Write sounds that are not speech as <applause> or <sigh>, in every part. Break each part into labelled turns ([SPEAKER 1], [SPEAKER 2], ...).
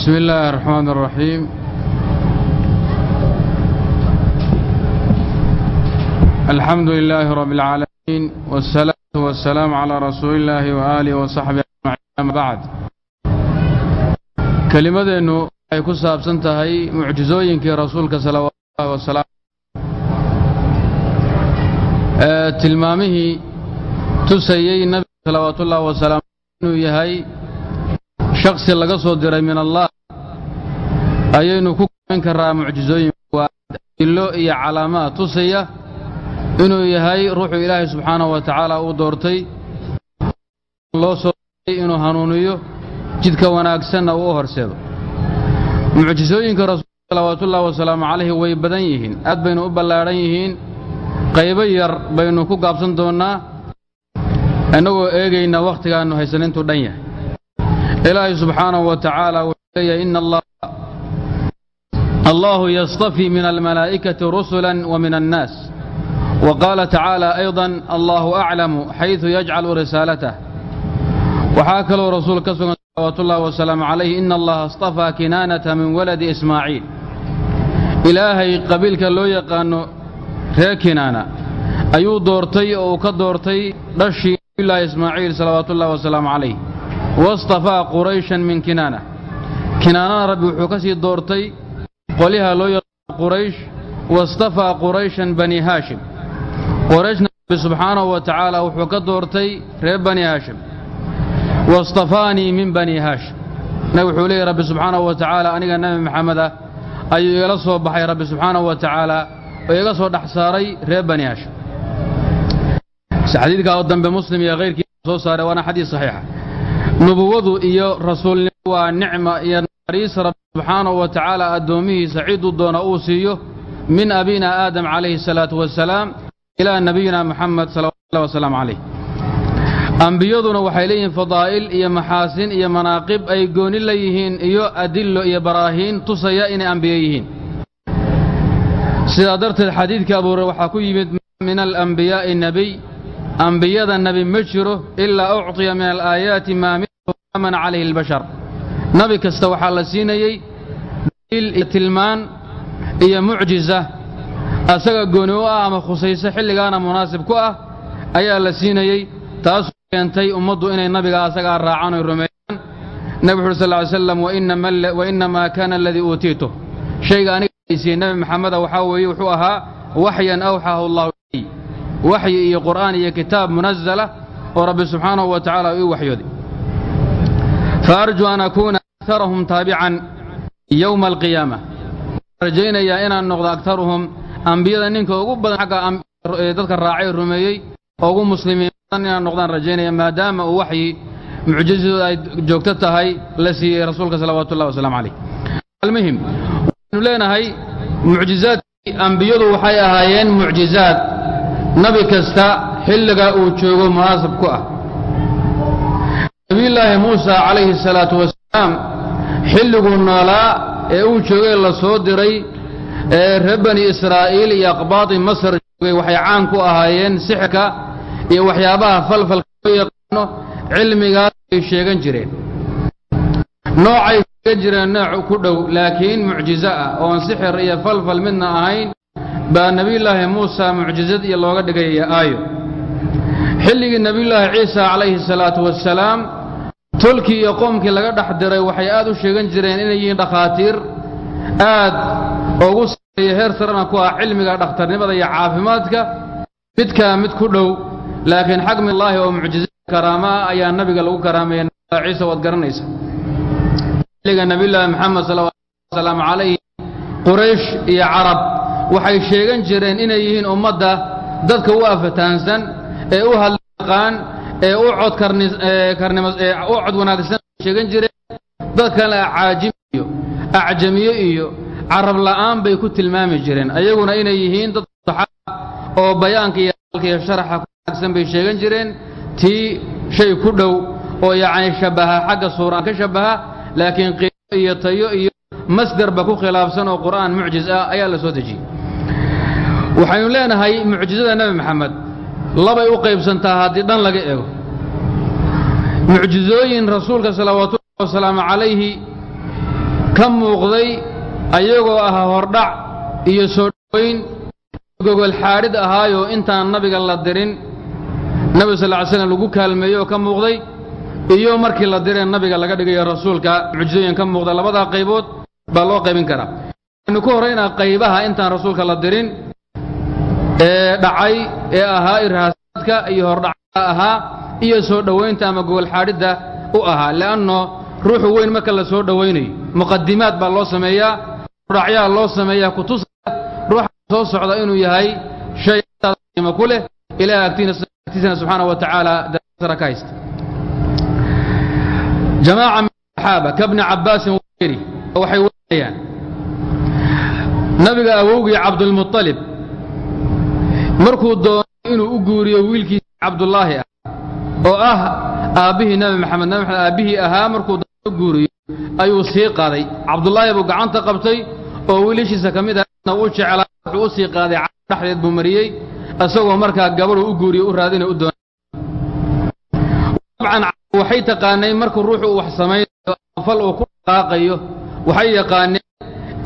[SPEAKER 1] بسم الله الرحمن الرحيم الحمد لله رب العالمين والصلاة والسلام على رسول الله وآله وصحبه أجمعين أما بعد kelimadeennu waxay ku saabsan tahay mucjizooyinkii rasuulka salawaatullahi wasalaam ee tilmaamihii tusayey nabiga salawaatullaahi wasalaam inuu yahay shaksi laga soo diray min allah ayaynu ku koobin karaa mucjizooyinku waa adilo iyo calaamaad. Tusaya inuu yahay ruuxuu ilaahay subxaanahu wa tacaala uu doortay loo soo diray inuu hanuuniyo jidka wanaagsanna uu u horseedo. Mucjisooyinka rasuulka salawaatullaahi wasalaamu calayhi way badan yihiin. Aad baynu u ballaadhan yihiin qaybo yar baynu ku gaabsan doonnaa innagoo eegayna wakhtigaannu haysan intuu dhan yahay ilaahay subxaanahu wa tacaala wuxuu leeyahay allah allahu yastafii min almalaa'ikati rusulan wa min annaas. Wa qaala tacaala aydan allahu aclamu xaydu yajcalu risaalatah waxaa kaloo rasuul ka sugan salawaatullaahi wasalaamu calayhi ina allaha astafaa kinaanata min waladi ismaaciil. Ilaahay qabiilka loo yaqaanno reer kinaana. Ayuu doortay oo uu ka doortay dhashii nabiyullaahi ismaaciil salawaatullaahi wasalaamu calayh wastafaa qurayshan min kinaana kinaanana rabbi wuxuu ka sii doortay qolyaha loo yaqaano quraysh wastafaa qurayshan bani haashim qorayshna rabbi subxaanahu wa tacaala wuxuu ka doortay reer bani haashim wastafaanii min bani haashim nabig wuxuu leeyahy rabbi subxaanahu wa tacaala aniga nebi maxameda ayuu igala soo baxay rabbi subxaanahu wa tacaala oo iga soo dhex saaray reer bani haashim xadiidkaa oo dambe muslim iyo khayrkiisa soo saaray waana xadiis saxiixa nubuwadu iyo rasuulnimo waa nicma iyo naxariis. Rabbi subxaanahu wa tacaala addoommihiisa ciduu doona uu siiyo min abina aadam calayhi asalaatu wasalaam ilaa nabiyina muxamed salawatullahi wasalaamu calayh. Ambiyaduna waxay leeyihiin fadaa'il iyo maxaasin iyo manaaqib ay gooni yihiin iyo adillo iyo baraahiin tusaya inay ambiye yihiin. Sidaa darteed xadiidka abuure waxaa ku yimid min alambiyaa'i nebiy ambiyada nebi ma jiro ilaa ucطiya min alaayaati maa nebi kasta waxaa la siinayey daliil iyo tilmaan iyo mucjiza. Asaga gooni u ah ama khusayso xilligaana munaasib ku ah ayaa la siinayey taas keentay ummaddu inay nabiga asagaa raacaan oy rumeeyaan. Nebi wuxu uri sal ly slam wainamaa kaana aladii uutiitu. Shayga aniga siiyey nebi maxameda waxaa weeye wuxuu ahaa waxyan awxaahu allahu ilay waxyi iyo qur'aan iyo kitaab munazala oo rabbi subxaanahu wa tacaala ii waxyooday faarjuu an akuuna akarahum taabican yowma alqiyaama rajaynayaa inaan noqdo aktaruhum ambiyada ninka ugu badan xagga dadka raacay rumeeyey ugu muslimiin inaan noqdaan rajaynaya maadaama uu waxyi mucjizadooda ay joogto tahay la siiyey rasuulka salawaatullahi wasalaamu calayh almuhim waxaynu leenahay mucjizaadkii ambiyadu waxay ahaayeen mucjizaad nabi kasta xilligaa uu joogo munaasab ku ah nabiyullaahi muusa calayhi salaatu wasalaam xilliguu noolaa ee uu joogay la soo diray ee reer bani israa'iil iyo aqbaadi masar joogay waxay caan ku ahaayeen sixirka iyo waxyaabaha falfalka loo yaqaano cilmigaas ay sheegan jireen. Noocay sheegan jireen nooc ku dhow laakiin mucjizo ah. Oon sixir iyo falfal midna ahayn baa nebiyullaahi muusa mucjizad iyo looga dhigaya aayo. Xilligii nebiyullaahi ciisa calayhi salaatu wasalaam tolkii iyo qoomkii laga dhex diray waxay aad u sheegan jireen inay yihiin dhakhaatiir aad ugu sareeya heer sarana ku ah cilmiga dhakhtarnimada iyo caafimaadka. Midkaa mid ku dhow laakiin xag min allaahi oo mucjizada karaama ah ayaa nabiga lagu karaameeya ciisa waad garanaysa. Xilliga nebiyullaahi maxamed salawatullahi wasalaamu calayhi quraysh iyo carab waxay sheegan jireen inay yihiin ummadda dadka u afataansan ee u hadlyaqaan ee u cod u cod wanaagsan sheegan jireen dadkana caajim iyo acjamiye iyo carab la'aan bay ku tilmaami jireen. Ayaguna inay yihiin dad saxaa oo bayaanka iyo halka iyo sharaxa ku wanaagsan bay sheegan jireen. Tii shay ku dhow oo yacni shabbaha xagga suuraan ka shabbaha laakiin qiimo iyo tayo iyo masdarba ku khilaafsan oo qur'aan mucjiz ah ayaa la soo dejiyey. Waxaynu leenahay mucjizada nebi maxamed labay u qaybsantaa haddii dhan laga eego. Mucjizooyin rasuulka salawaatullahi wasalaamu calayhi ka muuqday ayagoo ahaa hordhac iyo soo dhowayn gogol xaadhid ahaayoo intaan nabiga la dirin nabiga sal ly slam lagu kaalmeeyey oo ka muuqday iyo markii la diree nabiga laga dhigayo rasuulka mucjizooyin ka muuqda labadaa qaybood baa loo qaybin karaa. Waxaynu ku horraynaa qaybaha intaan rasuulka la dirin ee dhacay ee ahaa irhaasaadka iyo hordhacka ahaa iyo soo dhowaynta ama gogol xaadhidda u ahaa. Le'anno ruuxu weyn marka la soo dhowaynayo muqadimaad baa loo sameeyaa hordhacyaa loo sameeyaa kutusaya ruuxa soo socda inuu yahay shay qiimo ku leh ilaah agtiisana subxaana wa tacaala darasara ka haysta. Jamaaca min saxaaba kabni cabbaasin wayri waxay werinayaan nabiga awowgii cabdulmuطalib markuu doonay inuu u guuriyo wiilkiisa cabdullaahi ah oo ah aabbihii nabi maxamed. Nabi maxamed aabbihii ahaa markuu doonay u guuriyo ayuu sii qaaday. Cabdullaahi buu gacanta qabtay oo wiilashiisa ka mid ahna u jeclaa wuxuu u sii qaaday dhexdeed buu mariyey isagoo markaa gabadhu u guuriyo u raadina u doonay. Dabcan waxay taqaaneen markuu ruuxu uu wax samaynayo fal uu ku dhaqaaqayo waxay yaqaaneen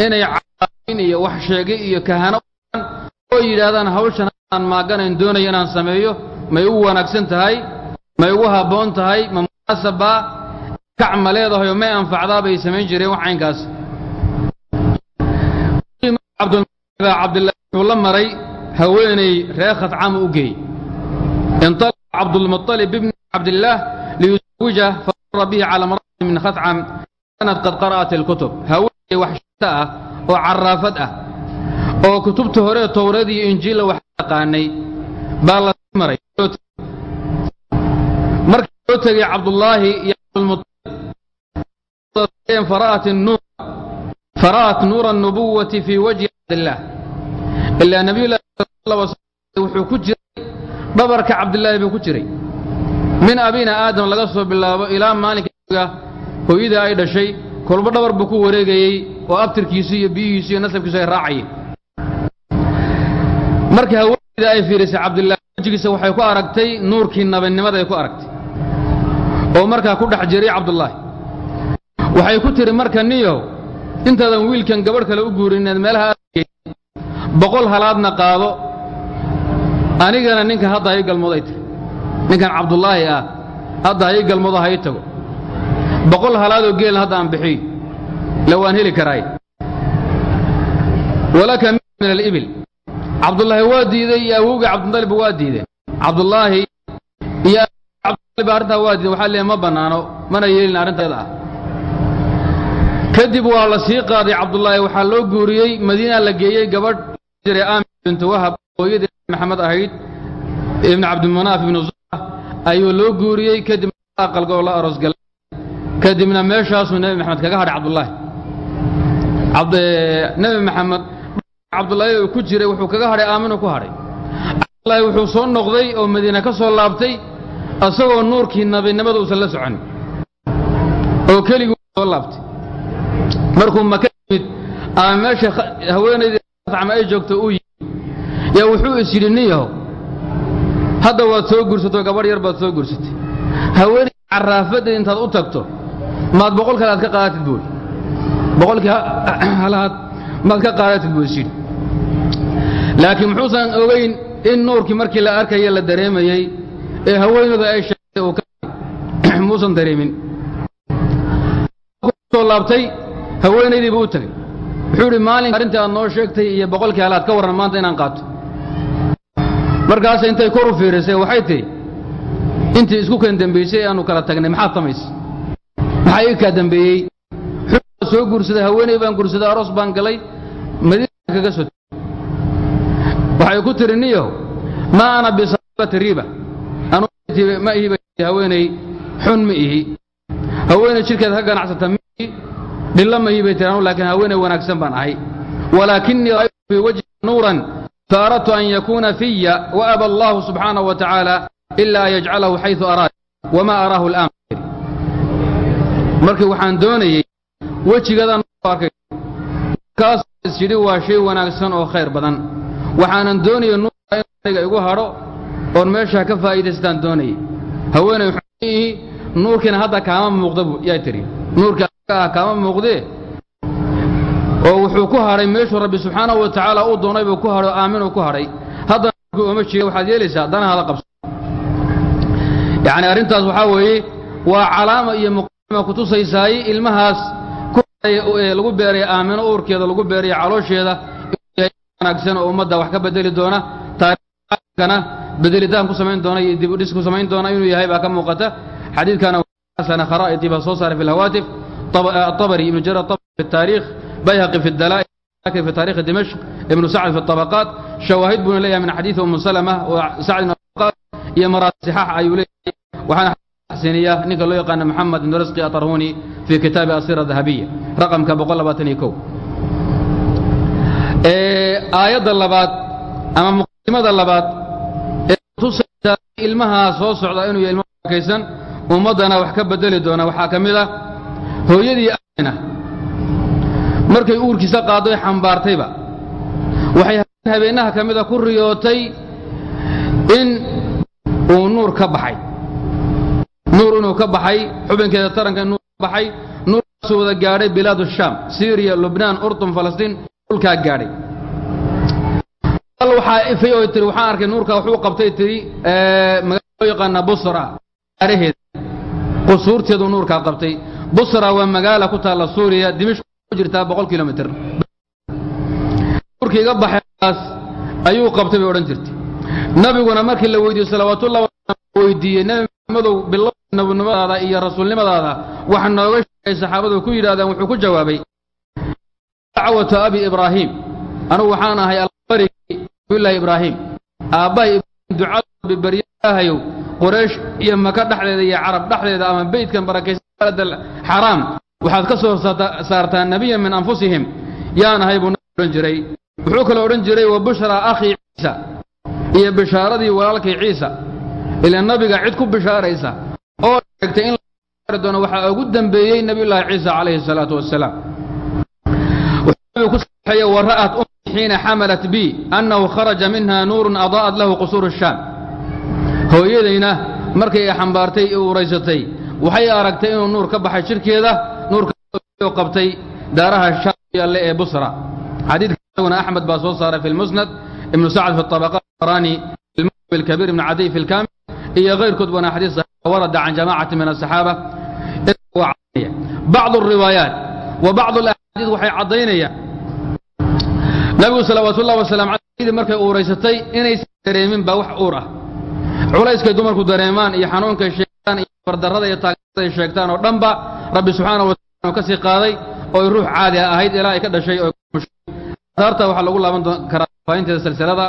[SPEAKER 1] inay caain iyo wax sheegay iyo kahano oo yidhaahdaan hawshan aan maaganayn doonaya inaan sameeyo may u wanaagsan tahay may ugu habboon tahay ma munaasabaa kacma leedahayoo may anfacdaa bay samayn jireen wax caynkaas. Cabdullah wuxuu la maray haweenay reer khatcaama u geey intalaqa cabdulmuطalib ibni cabdillaah liyusawijah famarra bihi cala maratin min khatcam kaanad qad qara'at ilkutub haweenay waxshita ah oo caraafad ah oo kutubta hore towrad iyo injiilla wax aqaanay baa la maray. Markii loo tegay cabdullaahi iyo cabdulmutalib fara'at nuur fara'at nuura annubuwati fii wajhi cabdillaah ilaa nabiyullahi wuxuu ku jiray dhabarka cabdillaahi buu ku jiray. Min abina aadam laga soo bilaabo ilaa maalinka hooyada ay dhashay kolba dhabar buu ku wareegayey oo abtirkiisu iyo biyihiisu iyo nasabkiisu ay raacayeen marka haweenayda ay fiirisay cabdillaahi wejigiisa waxay ku aragtay nuurkii nabinimada ay ku aragtay. Oo markaa ku dhex jiray cabdullaahi waxay ku tiri marka niyow intaadan wiilkan gabadh kale u guurin meelaha aad boqol halaadna qaado. Anigana ninkan hadda ha ii galmoodo ay tiri ninkan cabdullaahi ah hadda ha ii galmoodo ha ii tago. Boqol halaadoo geelna hadda aan bixiyo la waan heli karaay. Walaka min alibil cabdullaahi waa diiday iyo awowgii cabdimudalib waa diideen cabdullaahi iyo cabdulib arrintaa waa diideen waxaa leeyahay ma bannaano mana yeelin arrinteeda ah. Kadib waa la sii qaaday cabdullaahi waxaa loo guuriyey madiina la geeyey gabadh jiray aamin bintu wahab hooyadii maxamed ahayd ibnu cabdimanaaf ibnu zuhra ayuu loo guuriyey. Kadib aqalgoo la aroosgalay kadibna meeshaasuu nebi maxamed kaga hadhay cabdullaahi nebi maxamed cabdullaahi uu ku jiray wuxuu kaga hadhay aaminu ku hadhay cabdullaahi wuxuu soo noqday oo madiina ka soo laabtay isagoo nuurkii nabinimada uusan la soconin. Oo keliguu soo laabtay. Markuu maka yimid ama meesha haweenaydii am ay joogto uu yimid. Yaa wuxuu is yidhi nin hadda waad soo gursatoo gabadh yar baad soo gursatay haweenay caraafaddeed intaad u tagto maad boqol kale aad ka qaadatid buuri boqolkii <clears throat> halaad maad ka qaadatid buu is yidhi laakiin muxuusan ogayn in nuurkii markii la arkaya la dareemayey ee haweenaydu ay sheegtay uu <coughs> muusan dareemin. Soo laabtay haweenaydii buu u tegey wuxuu idhi maalinka arrintii aad noo sheegtay iyo boqolkii halaad ka warran maanta inaan qaato. Markaas intay kor u fiirisay waxay tihi intii isku kan dembaysay aanu kala tagnay maxaad samaysay maxaa ii kaa dembeeyey soo guursaday haweenay baan guursaday aroos baan galay madiina kaga soo waxay ku tiri niyahow ma ana bisaabati riba ma ihiba haweenay xun ma ihi. Haweenay jidhkeed ka ganacsata ma ihi. Dhilla ma ihi tiri anu laakiin haweenay wanaagsan baan ahay. Walaakinii ra'aytu fii wajhi nuuran faaradtu an yakuuna fiya wa aba allahu subxaanah wa tacaala ila an yajcalahu xayثu araad wama araahu اl'an markii waxaan doonayey wejigadaan arkay kaas is yidhi waa shay wanaagsan oo khayr badan waxaanan doonayay nuurka in aniga igu hadho oon meeshaa ka faa'iidaystaan doonayay. Haweenay waxaan ihi nuurkiina hadda kaama muuqda yaa tiri. Nuurkii ah kaama muuqdee oo wuxuu ku hadhay meeshuu rabbi subxaanahu wa tacaala uu doonay buu ku hadhay oo aaminuu ku hadhay haddana markuu ooma jeeda waxaad yeelaysaa danahaada qabso. Yacni arrintaas waxaa weeye waa calaama iyo muqadima kutusaysaay ilmahaas ku hadhay lagu beeray aamino uurkeeda lagu beeray caloosheeda wanaagsan oo ummadda wax ka bedeli doona taariikhkana bedelitaan ku samayn doona iyo dib u dhis ku samayn doona inuu yahay baa ka muuqata xadiidkana xasana kharaa'iti baa soo saaray fi lhawaatif الطبري ابن جرير الطبري في التاريخ بيهقي في الدلائل في تاريخ دمشق ابن سعد في الطبقات شواهد بن ليها من حديث ام سلمه وسعد بن الطبقات هي مرات صحاح ايولي وحنا حسينيه نيك لو يقان محمد بن رزقي اطرهوني في كتاب اسيره ذهبيه رقم كبقول aayadda labaad ama muqadimada labaad ee kutusaysa ilmahaa soo socda inuu yahay ilmo barakaysan ummaddana wax ka bedeli doona. Waxaa ka mid ah hooyadii amina markay uurkiisa qaaddoy xambaartayba. Waxay habeennaha ka mida ah ku riyootay in uu nuur ka baxay. Nuur inuu ka baxay xubinkeeda taranka nuur ka baxay nuurkaasuu wada gaadhay bilaad shaam syriya lubnaan urdun falastiin tiri waxaan arkay nuurka wuxuu qabtay tiri magaalo loo yaqaana busra gaaraheeda qusuurteedu nuurkaa qabtay. Busra waa magaala ku taalla suuriya dimishq ku jirtaa boqol kilomitr nuurkii iga baxaykaas ayuu qabtay bay odhan jirtay. Nabiguna markii la weydiiyey salawaatullahi weydiiyey nebi maxamedow bilow nabinimadaada iyo rasuulnimadaada waxa nooga sheegay saxaabadu ku yidhahdeen wuxuu ku jawaabay dacwatu abi ibraahim. Anugu waxaan ahay albarigi nabiyullaahi ibraahim. Aabbahay ibraahim ducada baryahayow quraysh iyo maka dhexdeeda iyo carab dhexdeeda ama beydkan barakaysan balad xaraam waxaad ka soo saartaa nebiyan min anfusihim. Yaan ahay buu nabi odhan jiray. Wuxuu kaloo odhan jiray wa bushraa akhii ciisa iyo bishaaradii walaalkay ciisa. Ila nabiga cid ku bishaaraysa. Oo sheegtay in la doono waxaa ugu dambeeyey nabiyullaahi ciisa calayhi salaatu wassalaam ورأت أمي حين حملت بي أنه خرج منها نور أضاءت له قصور الشام hooyadayna markay xambaartay u raysatay waxay aragtay inuu nuur ka baxay shirkeeda nuurka qabtay daaraha shaam yalle ee busra xadiidkana axmed baa soo saaray fi lmusnad ibnu sacd fi الطabaqat rani الكبير ابن عدي في الكامل هي غير كتب حديث ورد عن جماعة من الصحابة بعض الروايات وبعض الأحاديث وحي عضينية nabigu salawaat ullahi wasalam aleyh markay uuraysatay inaysan dareemin baa wax uur ah. Culayskay dumarku dareemaan iyo xanuunkay sheegtaan iyo fardarrada iyo taageerada sheegtaan oo dhanba rabbi subxaanahu watacala ka sii qaaday oo ay ruux caadi a ahayd ilaa ay ka dhashay oo asaarta waxaa lagu laaban karaa faahinteeda silsilada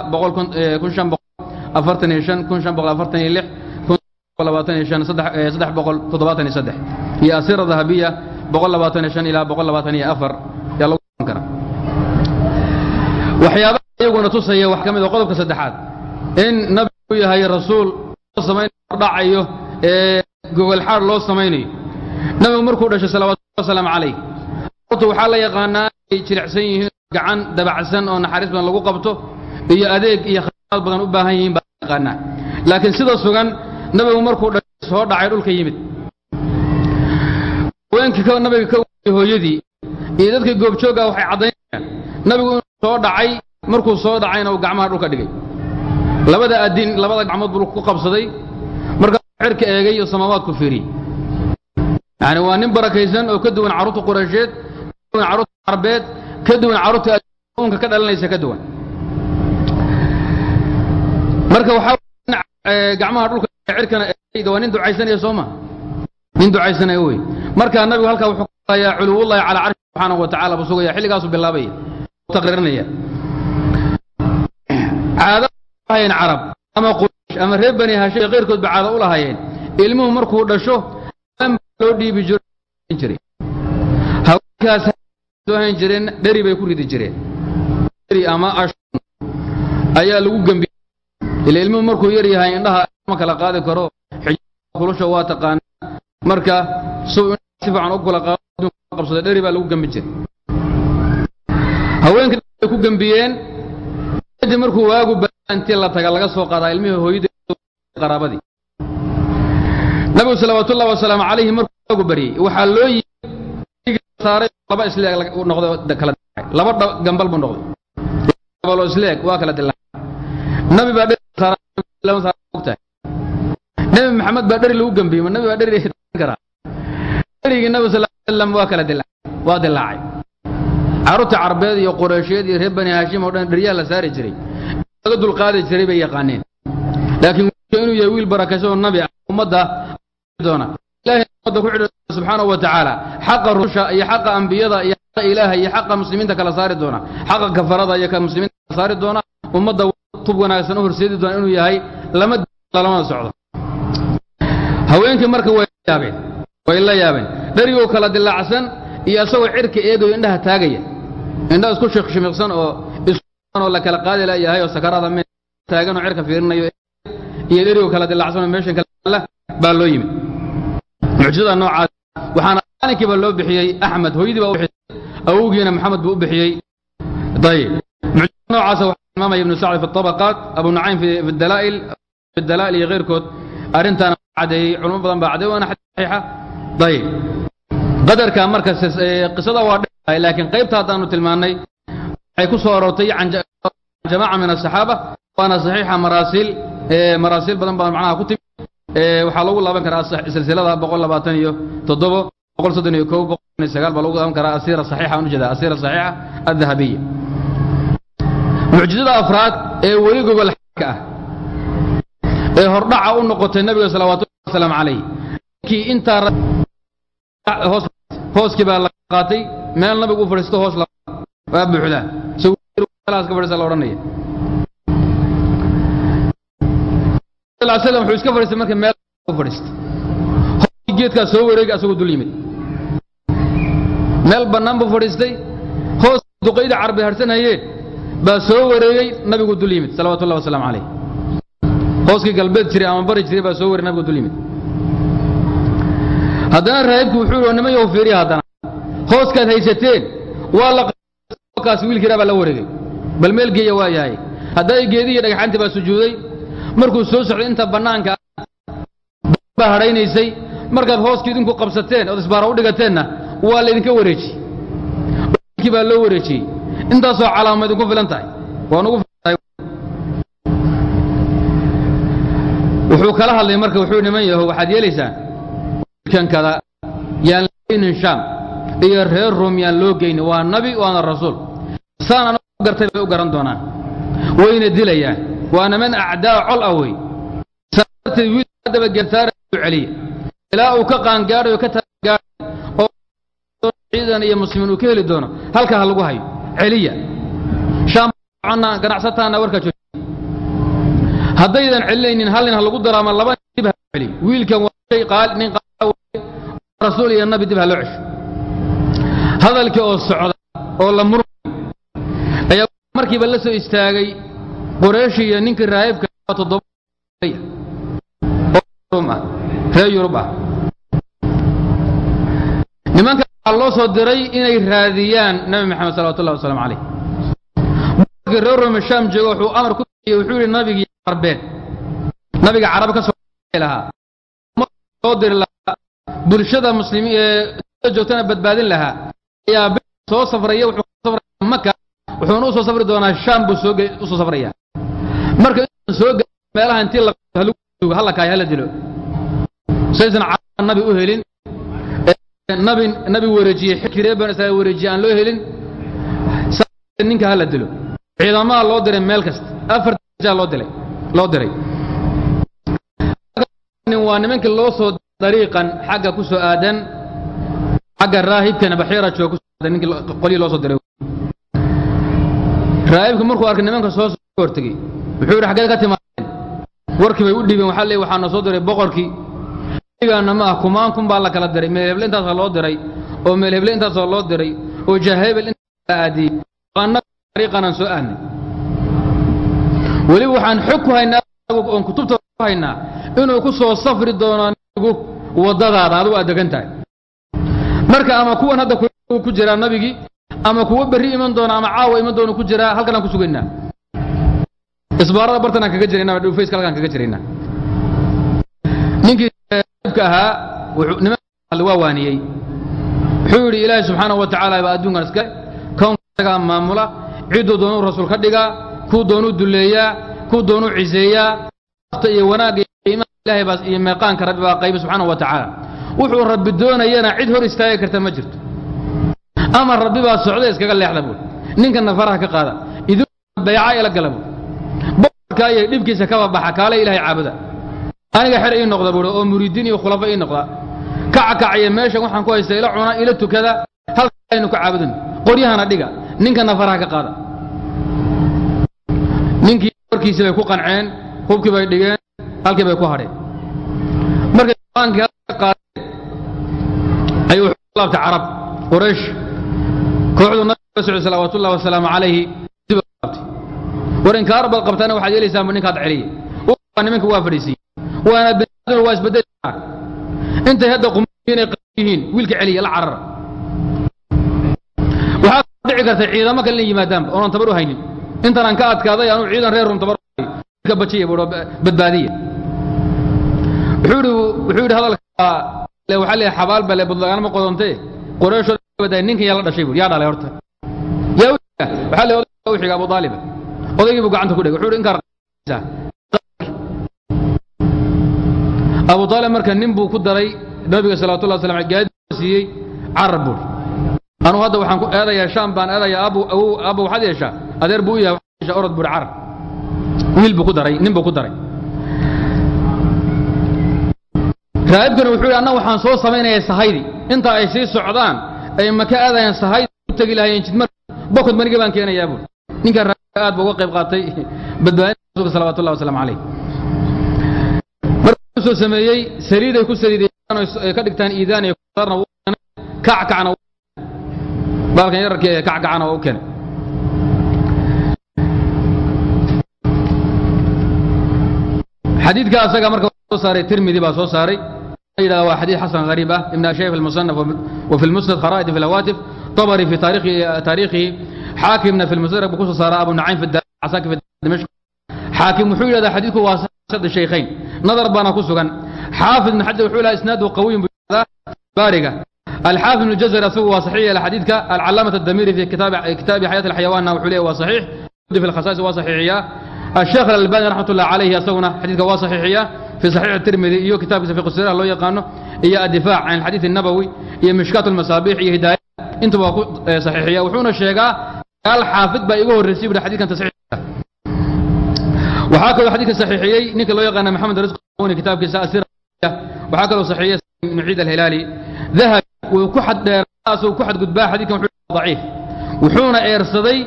[SPEAKER 1] afartan iyo shan kun shan waxyaabaha iyaguna tusaya wax ka mid a qodobka saddexaad. In nabigu yahay rasuul loo samaynayo dhacayo ee gogolxaad loo samaynayo. Nabigu markuu dhashay salawatullahi wasalaamu calayh horta waxaa la yaqaanaa inay jilicsan yihiin gacan dabacsan oo naxariis badan lagu qabto iyo adeeg iyo khidmaad badan u baahan yihiin baa la yaqaanaa. Laakiin sida sugan nabigu markuu dhashay soo dhacay dhulka yimid. Haweenkii nabiga ka hooyadii iyo dadkii goobjoogga waxay caddaynayaan nabigu soo dhacay markuu soo dhacayna uu gacmaha dhulka dhigay. Labada adin labada gacmood buu ku qabsaday. Markaasuu xirka eegay iyo samaawaadku fiiriyey yani waa nin barakaysan oo ka duwan carruurta quraysheed ka duwan carruurta carbeed ka duwan carruurta adduunka ka dhalanaysa ka duwan. Marka waxaa gacmaha dhulka cirkana eegay waa nin ducaysanaya soo ma nin ducaysanaya wey. Marka nabigu halkaa wuxuu ku hayaa culuwullahi calaa carshi subxaanahu wa tacala buu sugaya xilligaasuu bilaabaya lahaayeen carab ama quraysh ama reer bani hashim iyo keyrkood ba caado u lahaayeen. Ilmuhu markuu dhasho baa loo dhiibi jiray haweenkaas jireen dheri bay ku ridi jireen. Dheri ama ashun ayaa lagu gembiyey ila ilmuhu markuu yar yahay indhaha ma kala qaadi karo. Kulusha waa taqaanaa. Marka suu si fiican u kula qaado dheri baa lagu gembi jiray haweenka ay ku gembiyeen kadib markuu waagu baa intii la taga laga soo qaadaa ilmihii hooyadii nabigu salawaatullahi wasalaamu calayhi markuu waagu baryey waxaa loo yimi laba isle noqdo kala laba gambal buu noqday. Gabaloo isleeg waa kala dilaacay nabi baa dheri nebi maxamed baa dheri lagu gambiyey ma nabi baa dheri karaa? Dherigii nabi sal slam waa kala dilaacay waa dilaacay carruurta carbeed iyo qureysheed iyo reer bani haashim oo dhan dheryaha la saari jiray. Laga dulqaadi jiray bay yaqaaneen. Laakiin inuu yahay wiil barakaysan oo nabi ah ummadda doona. Ilahay ummadda ku xidhi subxaanahu wa tacaala xaqa rusha iyo xaqa ambiyada iyo xaqa ilaaha iyo xaqa muslimiinta kala saari doona. Xaqa kafarada iyo ka muslimiinta kala saari doona. Ummadda tub wanaagsan u horseedi doona inuu yahay lama lamada socdo. Haweenkii marka way yaabeen way la yaabeen. Dherigoo kala dilaacsan iyo isagoo cirka eegayo indhaha taagaya indhaha isku shiqshimiqsan oo oo la kala qaadi layahay oo sakarada me taagan oo cirka fiirinayo iyo dherigoo kala dilaacsan oo meeshan kala baa loo yimid mucjizada noocaas waxaana maalinkiiba loo bixiyey axmed hooyadii baa u bixisay awowgiina maxamed buu u bixiyey ayib mucjizada noocaasa waxaa tilmaamaya ibnu sacd fi الطabaqaat abu nucaym fi dalaa'il fi dalaa'il iyo keyrkood arrintaana cadeeyey culamo badan baa cadeey waana xadiis saxiixa ayib qadarka marka qisada waa dheahay laakiin qaybta haddaanu tilmaannay waxay ku soo aroortay jamaaca min asaxaaba waana saxiixa maraasiil maraasiil badan baa macnaha ku timi waxaa lagu laaban karaa silsilada boqol labaatan iyo toddobo boqol soddon iyo kow boqol iyo sagaal baa lagu laaban karaa asiira saxiixa aan ujeeda asiira saxiixa addahabiya. Mucjizada afraad ee weli gogol xaka ah ee hordhaca u noqotay nabiga salawaatullahi wasalaamu calayh intaa hooskii baa qaatay meel nabigu u fadhiisto hoos waa buuxdaa ka fadhiisa la odhanaya. Wuxuu iska fadhiistay marka meel u fadhiistay hooskii geedkaa soo wareegay asagoo dul yimid. Meel bannaan buu fadhiistay hoos duqayda carbi harsanayeen baa soo wareegay nabigu dul yimid salawatullahi wasalaamu calayh hooskii galbeed jiray ama bari jiray baa soo wareegay nabigu dul yimid. Haddana raahibku wuxuu yidhi niman yow fiiriya haddana hooskaad haysateen kaas wiilkiiraa baa la wareegay. Bal meel geeya waa yahay. Hadday geedihiiyo dhagxantii baa sujuuday. Markuu soo socday inta bannaanka baa hadhaynaysay markaad hooskii idinku qabsateen ood isbaara u dhigateenna waa laydinka wareejiyey wiilkii baa loo wareejiyey intaasoo calaama idinku filan tahay. Waa nugu wuxuu kala hadlay marka wuxuu niman yaho waxaad yeelaysaan? Kankada yaan laynin shaam iyo reer rum yaan loo geyni waa nabi waana rasuul. Saan anagu gartay bay u garan doonaan. Wayna dilayaan. Waana man acdaa col ah wey. Saarteed wiil haddaba gertaara u celiya ilaa uu ka qaangaadhayo ka taagaadhay oo ciidan iyo muslimiin uu ka heli doono halka ha lagu hayo. Celiya. Shaam ganacsataana warkaa joojiya haddaydan celinaynin hal nin ha lagu daraama laba dib ha celi wiilkan waa shay qaal nin qaal rasuul iyo nabi dib ha loo cesho hadalkii oo socda oo la murmay ayaa markiiba la soo istaagay qoraysh iyo ninkii raahibka yurub ah. Nimanka waxaa loo soo diray inay raadiyaan nabi maxamed salawatullahi wasalaamu calayh. Markii reer rome shaam jooga wuxuu amar ku bixiyey wuxuu yidhi nabigii carbeed nabiga carab ka soo lahaa. Soo diri lahaa. Bulshada muslimiin ee joogtana badbaadin lahaa ayaa soo safraya wuxuu safraya maka wuxuuna u soo safri doonaa shaam buu soo u soo safraya marka intaan soo gaar meelaha intii la halugo halla kaay hala dilo. Saysan carab nabi u helin nabi nabi wareejiyey xilkii reer bani israa'iil wareejiyey aan loo helin ninka hala dilo. Ciidamada loo diray meel kasta afar jaa loo dilay loo diray. Waa nimankii loo soo dariiqan xagga ku soo aadan xagga raahibkana baxiira jooga ninkii qolyii loo soo diray. Raahibka markuu arkay nimanka soo hortegey wuxuu yidhi xaggeed ka timaadeen? Warkii bay u dhiibeen waxaa leey waxaa noo soo diray boqorkii. Igaana ma ah kumaan kun baa la kala diray. Meel heble intaasa loo diray oo meel heble intaasoo loo diray oo jahebel intaas la aadiyey. Dariiqanaan soo aadnay. Weli waxaan xog ku haynaa oon kutubta ku haynaa inuu ku soo safri doono nabigu waddadaada adigu aad degan tahay marka ama kuwan hadda ku jiraa nabigii ama kuwo berri iman doona ama caawa iman doona ku jiraa halkanaan ku sugaynaa. Isbaarada bartanaan kaga jiraynaa dhufayska halkaan kaga jiraynaa ninkii ka ahaa waa waaniyey. Wuxuu yidhi ilaahi subxaanahu wa tacaala adduunkan iska kown isagaa maamula. Cidduu doonuu rasuul ka dhigaa kuu doonuu duleeyaa kuu doonuu ciseeyaa. Iyo wanaagga ilahay baa iyo meeqaanka rabbi baa qayba subxaanahu wa wuxuu rabbi doonayana cid hor istaagi karta ma jirto. Ama rabbi baa socda iskaga leexda buuri ninkana faraha ka qaada idin bayca ila gala buuri boqorka iyo dhibkiisa kaba baxa kaale ilahay caabuda. Aniga xer ii noqda buuri oo muriidiin iyo khulafa ii noqda. Kacakacaya meeshan waxaan ku haysta ila cuna ila tukada halka aynu ka caabudin. Qoryahana dhiga ninkana faraha ka qaada. Ninkii warkiisii bay ku qanceen hubkii bay dhigeen halkii bay ku hadheen markay salawaatullahi wasalaamu laabtay war inkaar baad qabtaana waxaad yeelaysaa ninkaad celiya nimanka waa fadhiisiiyey waana biniaadam waa isbedeli intay hadda qumyiin ay yihiin wiilka celiya la carara. Waxaa dhici karta ciidamo kale inay yimaadaanba oonan tabar u haynin intaanaan ka adkaaday anuu ciidan reer rum tabar ka bajiya buuro badbaadiya wuxuu yidhi hadalka waxaa leeyahay xabaal bale budlagaan ma qodontee? Qurayshooda baday ninkan yaa la dhashay buuri yaa dhalay horta. Yaa u xiga waxaa leeyahay odayga u xiga abu daaliba odaygii buu gacanta ku dhigay wuxuu inkaar abu aalib marka nin buu ku daray nabiga salawatullah waslam gaadi siiyey carab buuri anugu hadda waxaan ku eedayaa shaam baan eedayaa abu abu waxaad yeeshaa adeer buu yahay orod buuri carab. Wiil buu ku daray nin buu ku daray raahibkana wuxuu yidhi anna waxaan soo samaynayaa sahaydi. Inta ay sii socdaan ay maka aadayaan sahaydi u tegi lahayeen jidmar bokod maniga baan keenayaa buuri ninka raahibka aad buu uga qayb qaatay <laughs> badbaadinta rasuulka salawatullahi wasalaamu calayh. Soo sameeyey saliiday ku saliidayaan ay ka dhigtaan iidaan iyo kudarna wuu keenay. Kackacna baalkan yararkii ee kackacana waa u keenay. Xadiidka asaga marka soo saaray tirmidi baa soo saaray yidhahda waa xadiid xasan غariib ah ibn ashayf fi المصنف وفي المسند خرائط في الهواتف طبري في تاريخه تاريخه حاكمنا في المستدرك بكسر صار ابو نعيم في العساكر في دمشق حاكم وحول هذا حديثه واسد الشيخين نظر بانا كسغان حافظ بن حجر وحول اسناده قوي بارقه الحافظ بن الجزر سوى صحيح الحديث العلامة الدميري في كتاب كتاب حياة الحيوان وحوله وصحيح في الخصائص وصحيحية الشيخ الألباني رحمة الله عليه يسونا حديث وصحيحية في صحيح الترمذي يو كتاب في قصيرة الله يقانه هي الدفاع عن الحديث النبوي هي مشكات المصابيح هي هداية انتم صحيحية وحونا الشيخ قال حافظ بأيقوه الرسيب الحديث كان تصحيح waxaa kaloo xadiidka saxiixiyey ninka loo yaqaana maxamed risq ni kitaabkiisa asir waxaa kaloo saxiixiyey ibn ciid alhilaali dahab wuu ku xad dheeraasuu ku xadgudbaa xadiidkan wuxuu daciif wuxuuna eersaday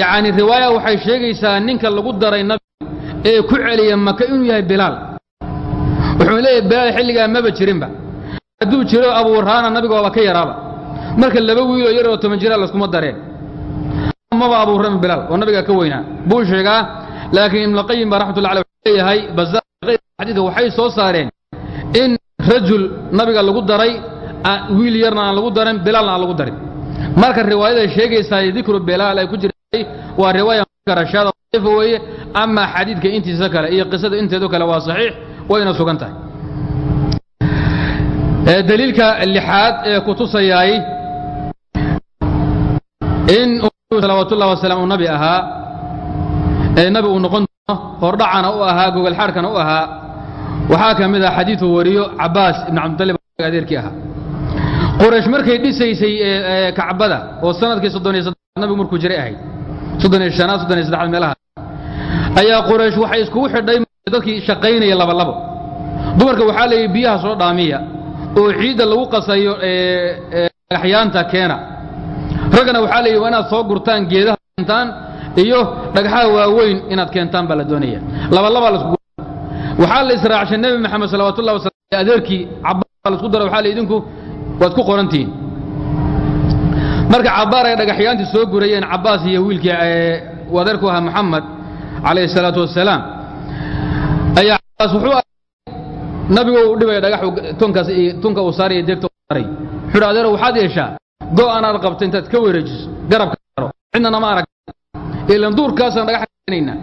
[SPEAKER 1] yacni riwaaya waxay sheegaysaa ninka lagu daray nabiga ee ku celiya maka inuu yahay bilaal wuxuu leeyahay bilaal xilligaa maba jirinba. Hadduu jiro abuuraana nabiga waaba ka yaraaba. Marka laba wiiloo yaroo toban jira laskuma dareen. Maba abuurama bilaal oo nabiga ka weynaa. Buu sheegaa laakiin ibn qayim baa raxmatullah aleh wuxuu leeyahay xadiidka waxay soo saareen in rajul nabiga lagu daray wiil yarna aan lagu darin bilaalna aan lagu darin. Marka riwaayada sheegaysaa dikru bilaal ay ku jirtay waa riwaaya rashaada daciifa weeye. Ama xadiidka intiisa kale iyo qisada inteedu kale waa saxiix wayna sugan tahay. Daliilka lixaad ee ku tusayaay in salawaatullahi wasalaam uu nabi ahaa ee nabi uu noqon doono hordhacana u ahaa gogolxaadhkana u ahaa waxaa ka mid ah xadiidu wariyo cabaas ibn cabdilib adeerkii ahaa. Quraysh markay dhisaysay kacbada oo sannadkii soddon iyo saddeaad nabigu markuu jiray ahayd soddon iyo shanaad soddon iyo saddexaad meelaha ayaa quraysh waxay iskugu xidhay dadkii shaqaynaya labalabo. Dumarka waxaa leeyahy biyaha soo dhaamiya. Oo ciidda lagu qasayo dhagaxyaanta keena. Raggana waxaa leeyahy waa inaad soo gurtaan geedaha keentaan iyo dhagxaha waaweyn inaad keentaan baa la doonaya. Labalabaa lasku waxaa la israacshay nebi maxamed salawatullahi wasalam adeerkii cabbaas baa la isku dara waxaa la idinku waad ku qorantihiin marka cabbaar ay dhagaxyaantii soo gurayeen cabbaas iyo wiilkii adeerku ahaa maxamed calayhi salaatu wasalaam ayaa nabigu u dhibaya tunkaas tunka uu saaraya deegta saaray wuxuu adeero waxaad yeeshaa go anaad qabta intaad ka wareejiso garabka saro cidnana ma arag. Ilan duurkaasaan dhagax keenaynaa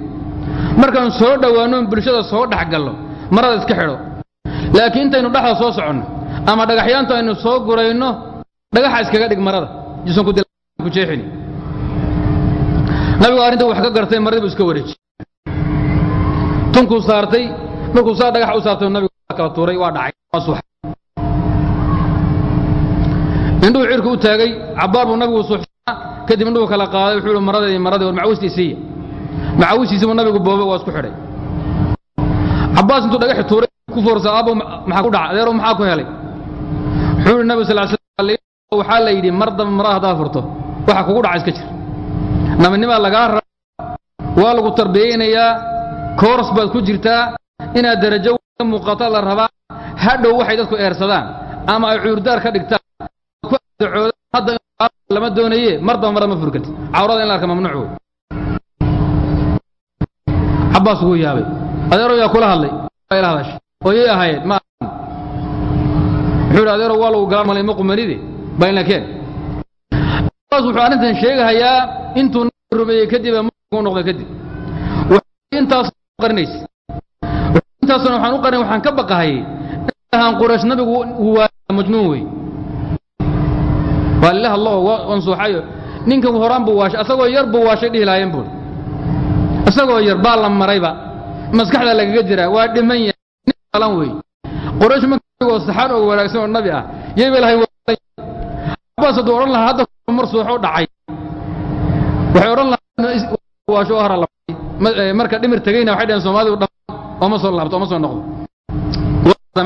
[SPEAKER 1] markaan soo dhowaanno bulshada soo dhex gallo marada iska xidho. Laakiin intaynu dhexda soo soconno ama dhagaxyaantu aynu soo gurayno dhagaxa iskaga dhig marada. Jisan ku jeexini. Nabigu arrinta wax ka gartay maradibu iska wareeji tunkuu saartay markuu saa dhagax u saartay nabigu kala tuuray waa dhacay indhuhu cirka u taagay cabbaar buu nabigu suuxsanaa kadib indhuhu kala qaaday wuxuu ihi maradeedi maradii war macawistii siiya. Macawistiisiibuu nabigu boobay waa isku xidhay. Cabbaas intuu dhagaxi tuuray ku foorsa aabbo maxaa ku dhaca? Adeerow maxaa ku helay? Wuxuu ihi nabigu sal slam waxaa la yidhi mar damba mara haddaad furto waxa kugu dhaca iska jir. Nabadnimaa lagaa raba waa lagu tarbiyaynayaa kooras baad ku jirtaa inaad darajo ka muuqato la rabaa. Hadhow waxay dadku eersadaan ama ay cuurdaar ka dhigtaan. Hadda lama doonaye mar damba marada ma furi karti cawrada in la arka mamnuuc wey cabbaas wuu yaabay. Adeero yaa kula hadlay. Ila hadashay oo yay ahaayeen ma wuxuu yidhi adeero waa lagu galamalay ma qumanide? Bayna keen cabbaas wuxuu arrintan sheegahayaa intuu rumeeyey kadib ee muslimku noqday kadib. Intaas intaasna waxaan u qarin waxaan ka baqahayay intahan quraysh nabigu uu majnuun wey waa lila hadlo oo wansuuxayo ninkan horaan buu waashay asagoo yar buu waashay dhihi lahaayeen buuri isagoo yar baa la marayba. Maskaxda lagaga jiraa waa dhiman yahay. Nin qalan wey quraysh markoo saxaan oo wanaagsan oo nabi ah. Yayba lahay abbaas hadduu odhan lahaa hadda mar suuxo dhacay. Waxay odhan lahaa waasho hara la marka dhimir tegayna waxay dhaheen soomaalidu dham ooma soo laabto ooma soo noqdo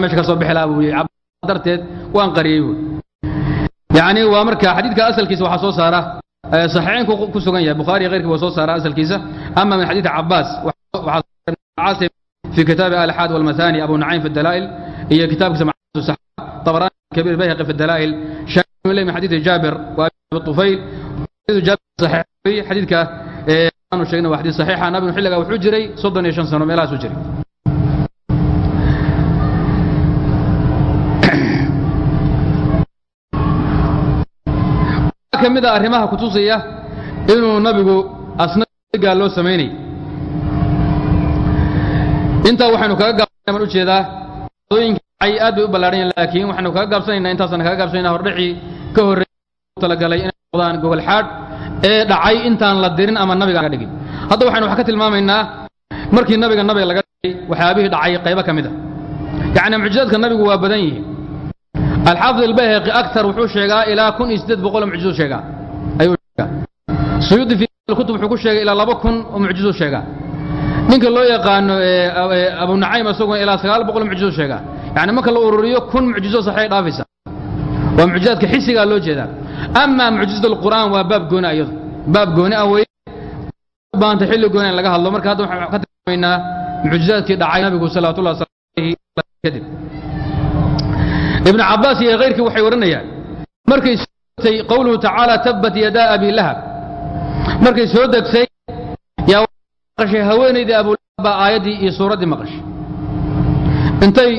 [SPEAKER 1] meesha ka soo bixi lahaa buu yidhi darteed waan qariyey buu يعني ومركا حديث أسل كيس وحصو سارة صحيحين كو سغن يا بخاري غير كو سارة أسل كيسة أما من حديث عباس عاصم في كتاب الحاد والمثاني أبو نعيم في الدلائل هي كتاب كسمع طبراني كبير بيهقي في الدلائل شاهد من حديث جابر وابي الطفيل حديث جابر صحيح حديث sheegna waa xadiis saxiixa. Nabigu xilligaa wuxuu jiray soddon iyo shan sano meelahaasu jiray. Ka mid a arrimaha kutusaya inuu nabigu asnagaa loo samaynay intaa waxaynu kaga gaabsanayn baan u jeedaa dooyinka ay aad bay u ballaadhanyaen laakiin waxaynu kaga gaabsanaynaa intaasaan kaga gaabsanaynaa hordhacii ka horreeyay talgalay inay noqdaan gogol xaadh ee dhacay intaan la dirin ama nabiga dhigin. Hadda waxaynu wax ka tilmaamaynaa markii nabiga nabiga laga dhigay waxyaabihii dhacay qaybo ka mid ah. a yacni mucjizaadka nabigu waa badan yihiin. Alxaafid albayhaqi aktar wuxuu sheegaa ilaa kun iyo siddeed boqol oo mucjizuu sheegaa. Ayuu sheegaa. Suyuudi fi kutub wuxuu ku sheegay ilaa laba kun oo mucjizuu sheegaa. Ninka loo yaqaano abu nacaym isaguna ilaa sagaal boqol oo mucjizuu sheegaa. Yacni marka la ururiyo kun mucjizo saxay dhaafaysa. Waa mucjizaadka xisigaa loo jeedaa amaa mucjizat alqur'aan waa baab gooni ayadu. Baab gooni ah weye baanta xilli gooni aan laga hadlo. Marka hadda waxaan ka tilmaamaynaa mucjizaadkii dhacay nabigu salawaatullahi wasalaamu alayhi kadib. Ibnu cabbaas iyo khayrkii waxay odhanayaan markay sootay qowluhu tacaala tabbat yadaa abi lahab. Markay soo degsay yaa maqashay haweenaydii abulahab baa aayaddii iyo suuraddii maqashay. Intay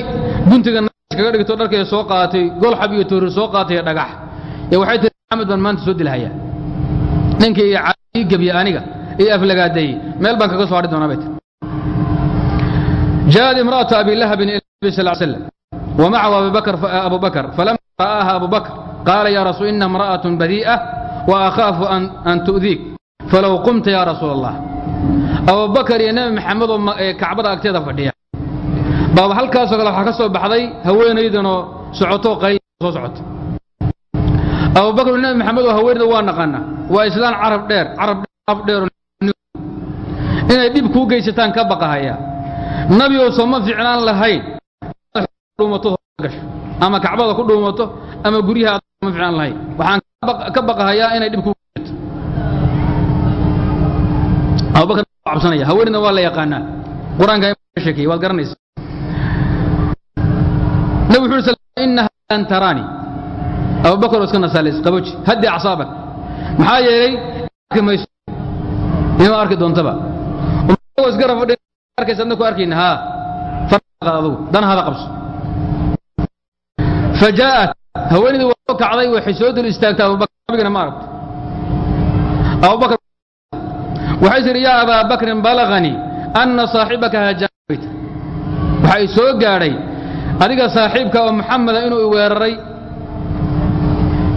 [SPEAKER 1] guntiga kaga dhigto dharkeeda soo qaadatay golxab iyo tuuri soo qaadatay dhagax يا دقح يا وحيد محمد بن مان تسود الهيا نينك يا عادي قبي آنيقا إي أفلقا دي ميل بانك قصوا عرض ونبيت جاءت امرأة أبي لهب إلى النبي صلى الله عليه وسلم ومعه أبو بكر أبو بكر فلما رآها أبو بكر قال يا رسول إن امرأة بريئة وأخاف أن أن تؤذيك فلو قمت يا رسول الله أبو بكر يا نبي محمد كعبة أكتيدا فديا بابا هل كاسو قال حكسو بحضي هوين abubakr nabi maxamed oo haweenada waa naqana waa islaan carab dheer carabdheer inay dhib ku geysataan ka baqahaya. Nabi oo soma ficlaan lahayn. Ama kacbada ku dhuumato ama guryaha ma ficlaan lahayn. Waxaan ka baqahayaa inay dhib kuu geysato. Abubakr waa cabsanaya. Haweenada waa la yaqaanaa. Qur'aanka sheekay waad garanaysaa. Nabi wuxuu innaha lan taraani abubakr iska nasaales qaboji haddi acsaabak. Maxaa yeelay ima arki doontaba. Isgarafdhkaysa adna ku arkayna haa. Farqaad adugu. Danahaada qabso. Fa jaa'at. Waa soo kacday waxay soo dul istaagtay abubakr nabigana ma aragto. Abubakr waxay tidhi yaa abaa bakrin balaganii anna saaxibaka hajaawayta waxay soo gaadhay. Adiga saaxiibka oo maxameda inuu weeraray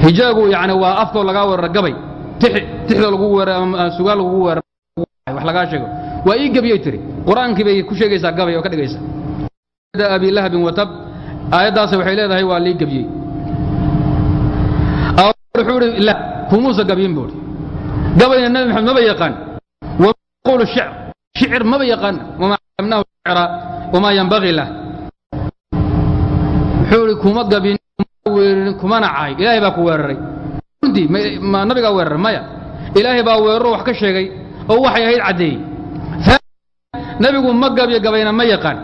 [SPEAKER 1] hijaagu yani waa afkoo lagaa weerara gabay. Tixda lagu weeray ama sugaal lagu weeray wax lagaa sheego. Waa ii gebiyey tiri. Qur'aankii bay ku sheegaysaa gabay oo ka dhigaysa abi lahabin watab aayaddaas waxay leedahay waa lii gebiyey wuxuu ihi la kumuusa gabyin buuri gabayna nabi maxamed maba yaqaan. Wama yaqulu shicr shicir maba yaqaan. Wama calamnahu shicra wamaa yanbagii lah. Wuxuu ihi kuma gabin kumana caay ilaahay baa ku weeraray. Ma nabigaa weeraray maya. Ilaahay baa weeraro wax ka sheegay oo waxay ahayd caddeeyey. Nabigu ma gabyo gabayna ma yaqaan.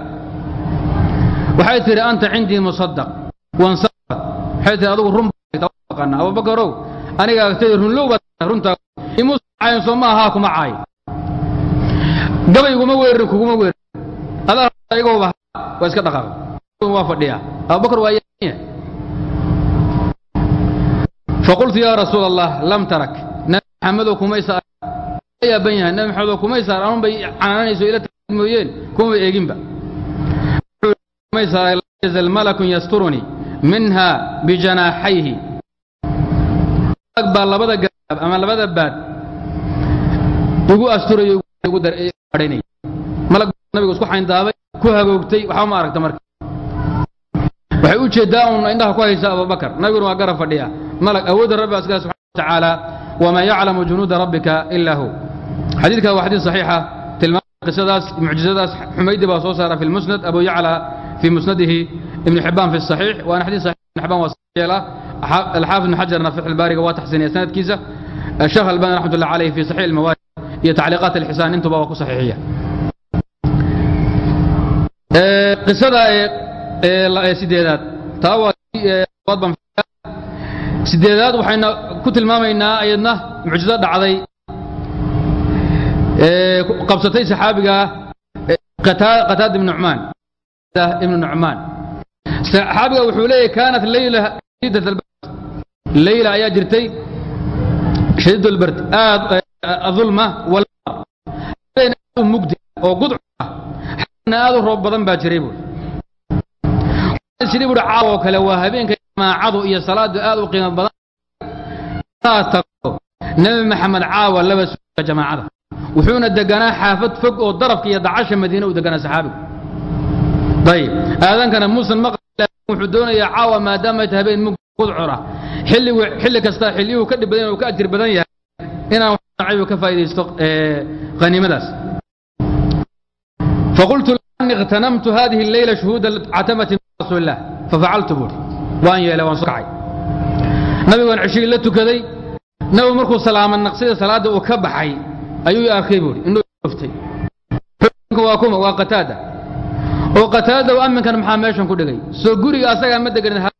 [SPEAKER 1] Waxay tidhi anta cindii musadaq wansafat waxay tihi adugu run taqaana abubakarow aniga agtayda runlow baad runtaa imuusan caayin soo ma ahaa kuma caayin gabayguma weerarin kuguma weerarin adaa igooba waa iska dhaqaaqay. Waa fadhiyaa. Abubakar waa yaanya faqultu yaa rasuul allah lam tarak nabi maxamedo kumaysa yaaban yahay nabi maxamedo kumay saar anun bay canaanayso ila taad mooyeen kumaba eeginba kumay saaray yazal malakun yasturuni minha bijanaaxayhi malag baa labada gaab ama labada baad igu asturayo malag nabigu isku xayndaabay ku hagoogtay waxba ma aragta marka waxay u jeedaa un indhaha ku haysa abubakar nabiguna waa garab fadhiya malag awoodda rabbi asgaa subxana watacaala wamaa yaclamu junuuda rabbika ilaa hu xadiidka waa xadiid saxiixa tilmaamay qisadaas mucjizadaas xumaydi baa soo saara fi lmusnad abu yacla في مسنده ابن حبان في الصحيح وانا حديث صحيح ابن حبان وصحيح الحافظ بن حجر في الباري وتحسين سند كيسة الشيخ الباني رحمه الله عليه في صحيح الموارد هي تعليقات الحسان انتم بابكو صحيحية قصة سيديدات تاوى sideedaad waxayna ku tilmaamaynaa ayadna mucjizo dhacday. Ee qabsatay saxaabiga qataada ibnu nucmaan ibnu nucmaan saxaabiga wuxuu leeyahay kaanat leyla shiddat albard. Leyla ayaa jirtay shadiid albard. Aad adulma walna mugdi oo gudcu ah. Xagana aad u roob badan baa jiray buuri jiray buuri caaw oo kale waa habeenka jamaacadu iyo salaadu aad u qiimo badan saas tagto nabi maxamed caawa laba suuqa jamaacada wuxuuna deganaa xaafad fog oo darafka iyo dacasha madiina u deganaa saxaabigu ayib aadankana muusan maql wuxuu doonayaa caawa maadaama ay tahay habeen mug gudcura xilligu xilli kasta xilliyuhu ka dhib badan uu ka ajir badan yahay inaan waxnacaybu ka faa'iidaysto qaniimadaas فقلت لأني اغتنمت هذه الليلة شهود عتمة من رسول الله ففعلت بوري waan yeelay waan soo kacay. Nabigaan cishii la tukaday. Nabigu markuu salaama naqsida salaadda uu ka baxay ayuu i arkay buui indhoftay waa kuma waa qataada. Oo qataada amminkan maxaa meeshan ku dhigay? Soo guriga asagaa ma deganin oo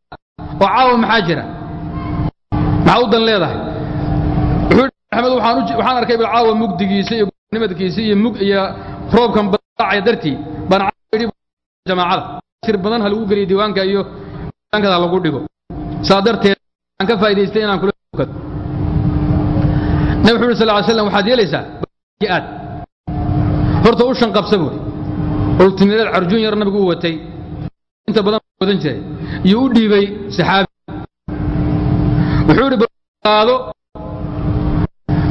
[SPEAKER 1] caawa maxaa jira? Maxaa u dan leedahay? Wuxuu axmed waxaan arkay bal caawa mugdigiisa iyo nimadkiisa iyo mug iyo roobkan badacaya dartii baan caawa yidhi jamaacada. Sir badan ha lagu geliya diiwaanka iyo diiwaankada lagu dhigo. Saa darteed aan ka faa'idaystay inaan kula tukado. Nabi wuxuu sal ly slam waxaad yeelaysaa? Aad. Horta u shan qabsa buuri ultimireed carjuun yar nabigu u watay. Inta badan wadan jiray. Iyo u dhiibay saxaabi. Wuxuu idhi qaado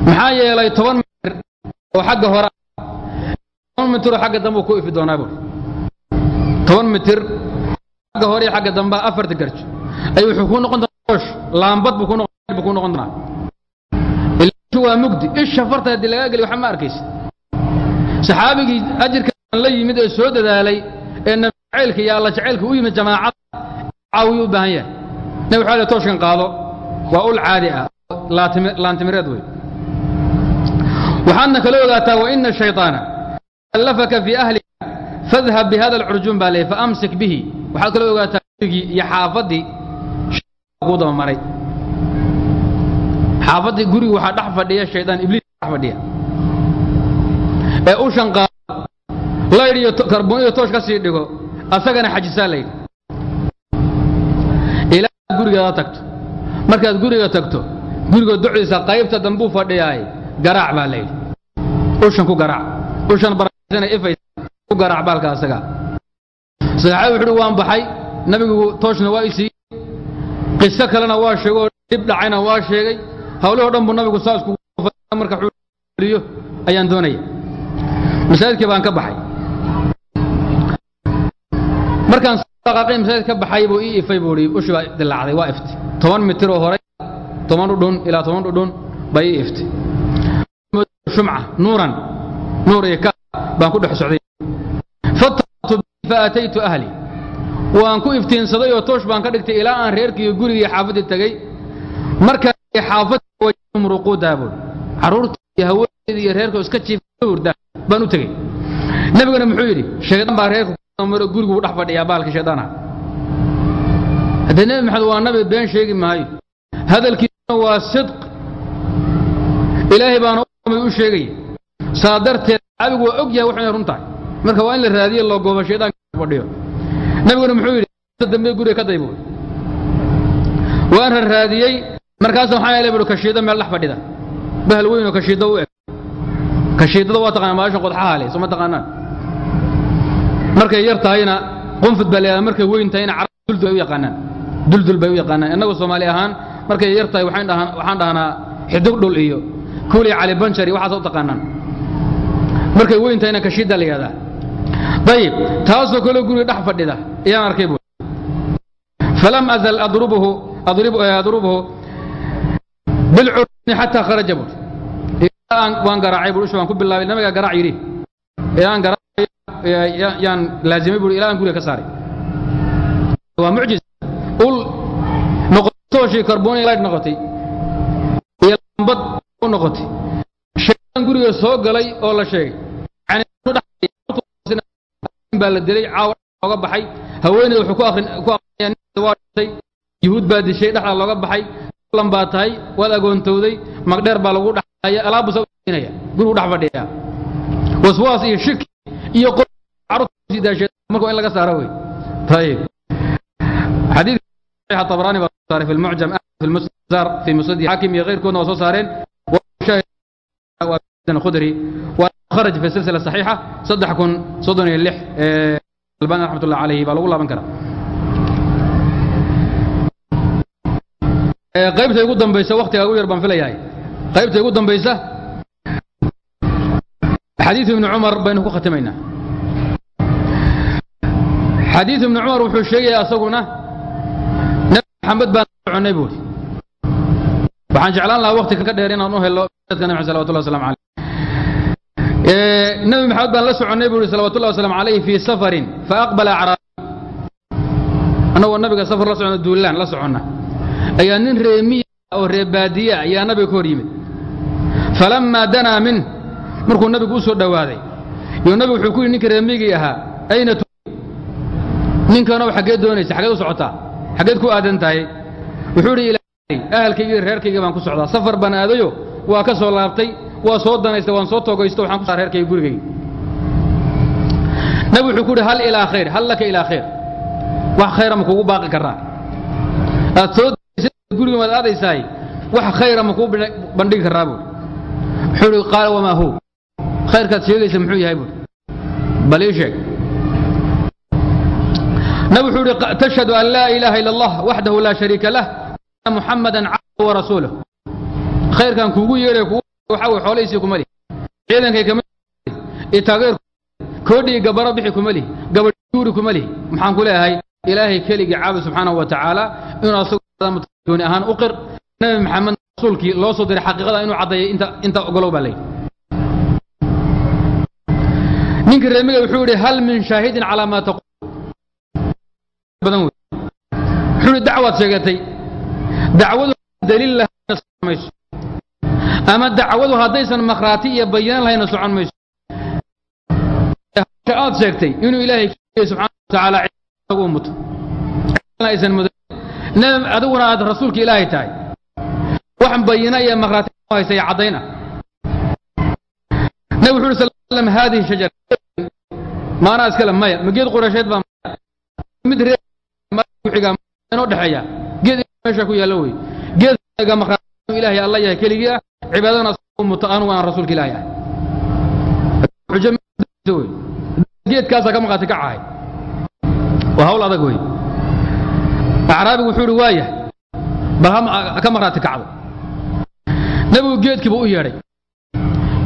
[SPEAKER 1] maxaa yeelay toban mitir oo xagga hore toban mitir oo xagga dambe ku ifi doonaa buuri toban mitir xagga hore iyo xagga dambe afarta garjo. Ay wuxuu ku noqon doonaa oosh laambad buu ku noqon doonaa ilaahu waa mugdi. Isha farta haddii lagaa geliyo waxa ma arkaysa. Saxaabigii ajirka la yimid ee soo dadaalay ee nabi iyo alla jacaylka u yimid jamaacada caawiyu u baahan yahay. Nabi wuxuu le tooshkan qaado waa ul caadi ah laantimireed wey waxaadna kala ogaataa wa ina shayطaana fii ahlika fadhab bihada alcurjuun baa leeyay faamsik bihi waxaad kala ogaataa gurigii iyo xaafaddii kuu daba maray xaafaddii gurigi waxaa dhex fadhiya shaydaan ibliis dhex fadhiya. Ee u shanqaa laydh iyo karboon iyo toosh ka sii dhigo asagana xajisaa laydhi ilaa aad gurigeeda tagto. Markaad guriga tagto guriga ducdiisa qaybta dambuu fadhiyaay garaac baa layidhi ushan ku garaac. Ushan barakaysan ifaysa ku garaac baalka asaga saxaabi wuxuu uhi waan baxay. Nabigu tooshna waa isii qiso kalena waa sheegay oo dhib dhacayna waa sheegay. Hawlihoo dhan buu nabigu saa iskugu marka wuxuu ayaan doonaya masaajidkii baan ka baxay. Markaan dhaqaaqay masaajid ka baxay buu ii ifay buu ushi baa dilaacday waa iftay toban mitir oo horay toban dhudhun ilaa toban dhudhun baa ii iftay shumca nuuran nuur iyo ka baan ku dhex socday faataytu ahli waan ku iftiinsaday oo toosh baan ka dhigtay ilaa aan reerkii gurigii xaafadii tagay markaa xaafadii muruquudaa buuri carruurta iyo haweeneeda iyo reerka iska jiifa hurda baan u tegey nebiguna muxuu yidhi shaydaan baa reerka maro gurigu dhex fadhiyaa baalka shaydaanaha haddee nebi maxamed waa nabi been sheegi maayo hadalkiisuna waa sidq ilaahay baana u sheegaya saa darteed cabigu waa og yahay waxay run tahay marka waa in la raadiye loo goobo shaydaanka nebiguna muxuu yidhi dambe guriga ka daybo. Waan raadiyey markaasa waxaa yeelay buhi kashiido meel dhex fadhida. Bahal weyn oo kashiido u eg. Kashiidada waa taqaanaa maashan qodxaha leh soma taqaanaan? Markay yar tahayna qunfud baa leedahay markay weyn tahayna carab duldul bay u yaqaanaan. Duldul bay u yaqaanaan. Innagu soomaali ahaan markay yar tahay waxaan dhahan waxaan dhahnaa xidig dhul iyo kuuli cali banjari waxaas u taqaanaan. Markay weyn tahayna kashiida la ayib taasoo kale guriga dhex fadhida ayaan arkay buu falam azal adrubuhu bilcurni xataa kharaja buu waan garaacay buu usha waan ku bilaabay nabiga garaac yidhi yaan garaacay yaan laazimay buu ilaa aan guriga ka saaray waa mucjiz ul noqotooshii karboon light noqotay iyo lambad u noqotay shaytaan guriga soo galay oo la sheegay baa la dilay caawa looga baxay haweeneyda wuxuu ku akhriyaa waa dhintay yuhuud baa dishay dhexda looga baxay lan baa tahay waad agoontowday magdheer baa lagu dhaxaya alaabu sainaya gurigu dhex fadhiya waswaas iyo shirki iyo marka in laga saaro wey طيب حديث صحيح الطبراني صار في المعجم في المستدار في مسند حاكم غير كونه وصو صارين وشاهد الخدري وخرج في السلسله الصحيحه صدح كن صدني اللح الباني رحمه الله عليه بل الله من كلام qaybta ugu dambaysa waqtiga ugu yar baan filayahay qaybta ugu dambaysa xadiiث ibn cumar baynu ku khatimaynaa xadiiث ibn cumar wuxuu sheegaya asaguna nabi maxamed baan soconay buuri waxaan jeclaan lahaa waqti ka dheer inaan u helo dadka nabi salawat llahi wasalam alayh nabi maxamed baan la soconnay buuri salawat llahi wasalam alayh fii safarin faaqbala acraabi annagoo nabiga safar la socona duulaan la soconna. Ayaa nin reemiya oo reebaadiya ayaa nabiga ka hor yimid. Falammaa danaa min markuu nabigu u dhowaaday yo nabigu wuxuu ku yidhi ninka reemigii ahaa ayna ninkanow xaggeed doonaysa xaggeed u socotaa xaggeed ku aadan tahay wuxuu idhi ilaahay ahalkayga reerkayga baan ku socdaa safar baan waa ka soo laabtay waa soo danaystay waan soo toogaysto waxaan ku saa reerkayga gurigayga nabigu wuxuu ku yidhi hal ilaa khayr hal laka ilaa khayr. Wax khayra ma kugu baaqi karaa aad soo guriga maad aadaysaay wax khayra ma kuu bandhigi karaa buuri wuxuu ihi qaala wamaa hu khayrkaad sheegaysa muxuu yahay buuri bal ii sheeg. Nabi wuxuu ihi tashhadu an laa ilaaha ila allah waxdahu laa shariika lah muxamadan cabduhu wa rasuuluh khayrkan kuugu yeedhay kugu koodhii gabaro bixi kuma lihi gabadh guuri kuma lihi maxaan ku leeyahay ilaahay keligii caabi subxaanahu wa tacaala inuu asagu gooni ahaan u qir. Nabi maxamed rasuulkii loo soo diray xaqiiqada inuu caddeeyay inta ogolow baa leeyahy ninka reemiga wuxuu yidhi hal min shaahidin calaa maa taqul wuxuu yidhi dacwaad sheegatay. Dacwadu daliil lahayna socon mayso ama dacwadu haddaysan makhraati iyo bayaan lahayna socon mayso. Aad sheegtay inuu ilaahay subxaana wa tacaala u muto. Aysan mudan adiguna aad rasuulka ilaahay tahay. Wax bayina iyo makhraati caddayn ah nabi wuxu sal slam haadihi shajar. Maanaa iskale maya. Ma geed qurasheed baa mid reexiga dhexeeya. Geed meesha ku yaallo wey makhraati ilaahay alla yahay keligii ah cibaadadana u muto anugu aan rasuulka ilaahay ahay geedkaasaa ka maqaati ka cahay waa hawl adag wey acraabigu wuxuu ihi waayah bal ka maqraati kacdo nebigu geedkiibu u yeedhay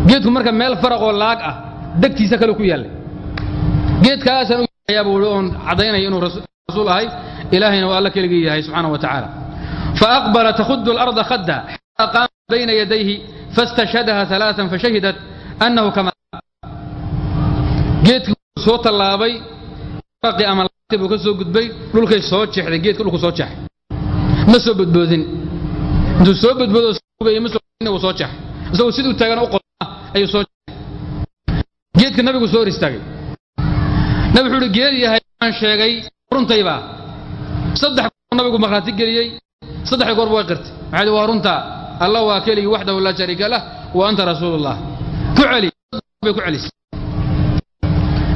[SPEAKER 1] geedku marka meel faraqoo laag ah degtiisa kale ku yaallay geedkaasaan u buu oon caddaynaya inuu rasuul ahay ilaahayna waa alla keligii yahay subxaana wa tacaala faaqbala takhudu alarda khadda bayna yadayhi fastashhadaha alaaan fashahidat annahu geedkii wuu soo tallaabay raqi ama laabti buu ka soo gudbay dhulkay soo jeexday geedka dhulku soo jeexay ma soo bodboodin intuu soo bodboodo soo ma soo uu soo jeexay isagoo siduu taagan u qodna ayuu soo jeexay geedka nabigu soo hor istaagay nabi wuxuu uhi geed yahay aan sheegay runtaybaa saddex goor nabigu markhaati geliyey saddex goorba way qirtay runta allah waa keligii waxdahu laa shariika lah wa anta rasuulullah. Ku celi. Bay ku celisay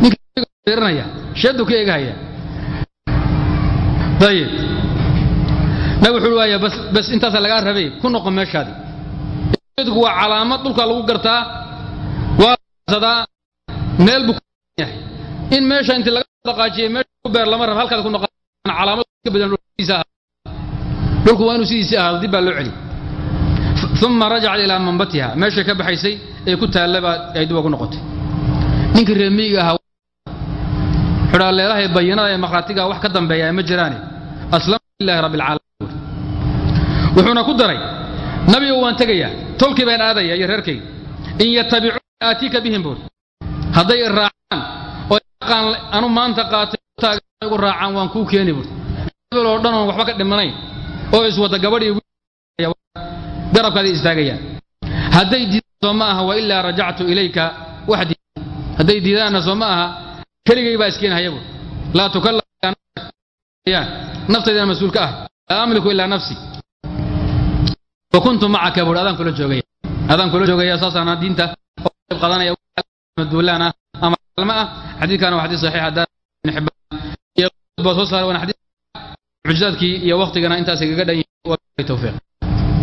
[SPEAKER 1] ninkaranaya sheedu ka eegahaya ayib nabi wuxuu waaya bas bas intaasa lagaa rabay ku noqo meeshaadi. Geedku waa calaamad dhulka lagu gartaa waa sadaa meel buu yahay. In meesha intii laga dhaqaajiyay meesha ku beer lama rab halkaad ku dib baa loo celi uma rajacat ilaa manbatiha. Meeshay ka baxaysay ee ku taalla baa ay dib ugu noqotay. Ninkii reemiyiga ahaa xudhaa leelahay bayinada ee markhaatiga wax ka dambeeya ma jiraane aslamu lillahi rabbi alcaalamiin wuxuuna ku daray nabiga waan tegayaa tolkii baan aadaya iyo reerkayga in yatabicuuna aatiika bihim buuri. Hadday raacaan oo aqaan anu maanta qaatay igu raacaan waan kuu keeni buuri. Hebel oo dhan oon waxba ka dhimanayn oo iswada gabadhii garabkaada istaagayaan hadday diidaan soo ma aha wailaa rajactu ilayka waxdii hadday diidaanna soo keligay baa iskeenhayabur laa tukallamyaan naftaydana mas'uul ka ah. Laa amliku ilaa nafsi. Wa kuntu macaka buur adaan kula joogaya. Adaan kula joogaya saasaana diinta oo qayb qaadanaya maduulaan ah ama kalma ah. Xadiidkana waa xadiid saxiixa daar ibn xibbaan iyo baa soo saara waana xadiid mucjizaadkii iyo waqtigana intaas igaga dhan yahay wabillahi tawfiiq.